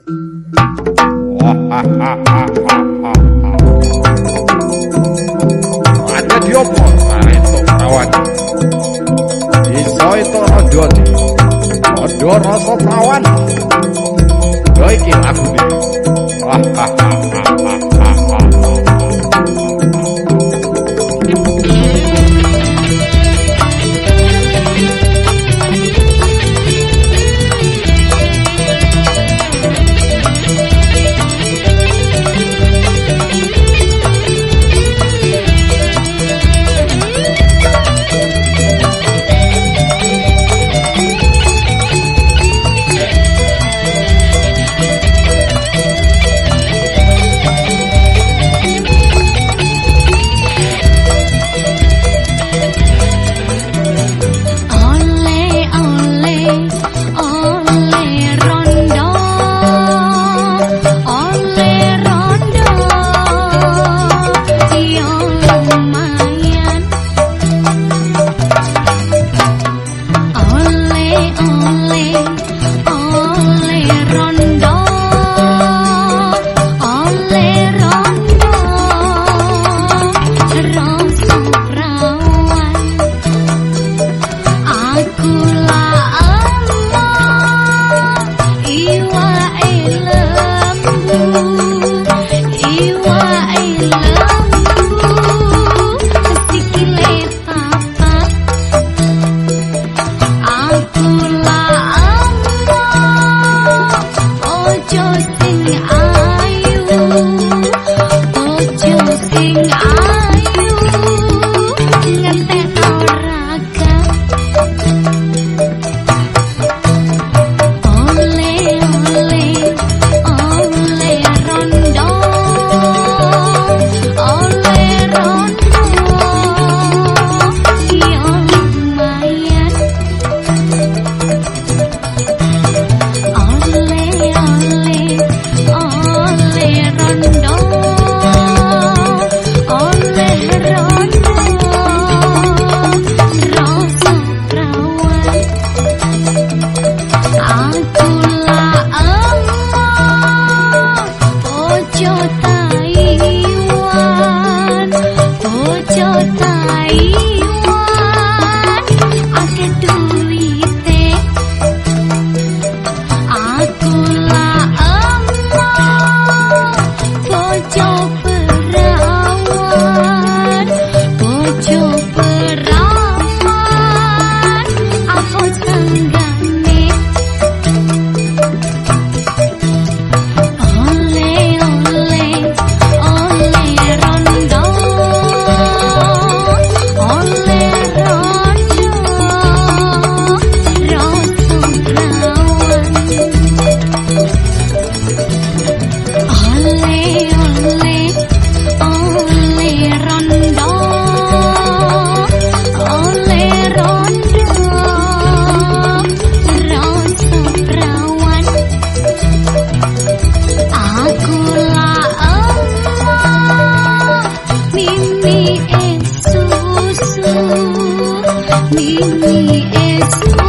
Ada diopo itu perawan. Iso itu rodo di. Rodo rasa perawan. Yo iki lagu lonely. ronda me, me, it's